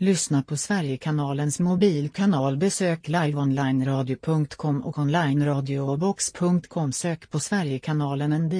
Lyssna på Sverigekanalens mobilkanal. Besök liveonlineradio.com och onlineradiobox.com Sök på Sverigekanalen ND